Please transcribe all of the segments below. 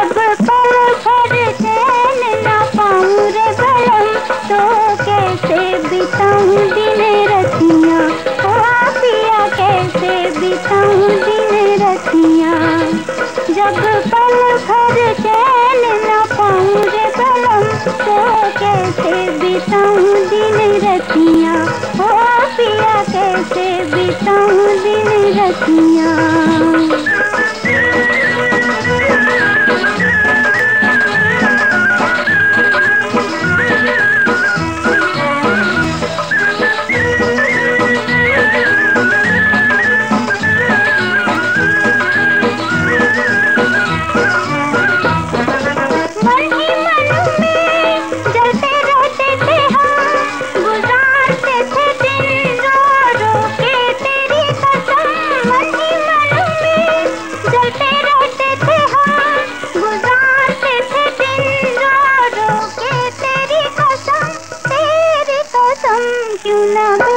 जब पल भर चैन न पाऊँ रे तो कैसे बिताऊं दिन रतियाँ? ओ पिया कैसे बिताऊं दिन रतियाँ? जब पल भर चैन न पाऊँ रे बलम तो कैसे बिताऊं दिन रतियाँ? ओ पिया कैसे बिताऊं दिन रतियाँ?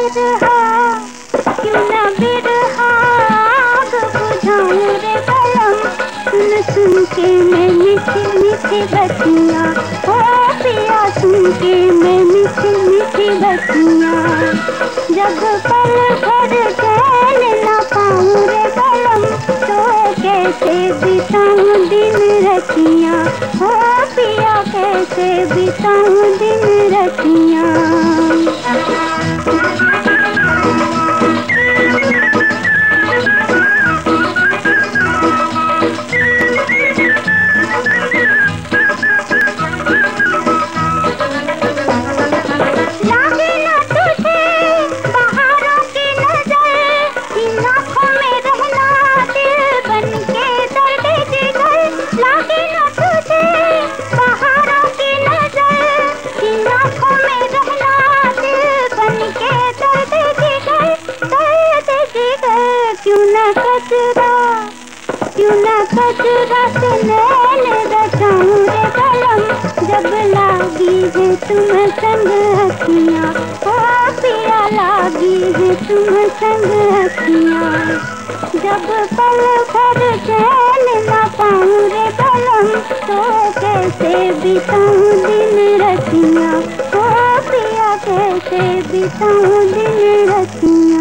बिरहा क्यों ना रे बलम सुन सुन के मैं मीठी मीठी बतियाँ ओ पिया सुन के मैं मीठी मीठी बतियाँ जब पल भर चैन ना पाऊँ रे बलम तो कैसे बिताऊं दिन रतियाँ ओ पिया कैसे बिताऊं दिन रतियाँ ना कचरा, क्यों ना कचरा से नैन रचाऊं रे कलम? जब लागी है तुम संग हसिया ओ पिया लागी है तुम संग हसिया जब पल भर चैन ना पाऊँ रे कलम तो कैसे बिताऊं दिन रतिया ओ पिया कैसे बिताऊं दिन रतिया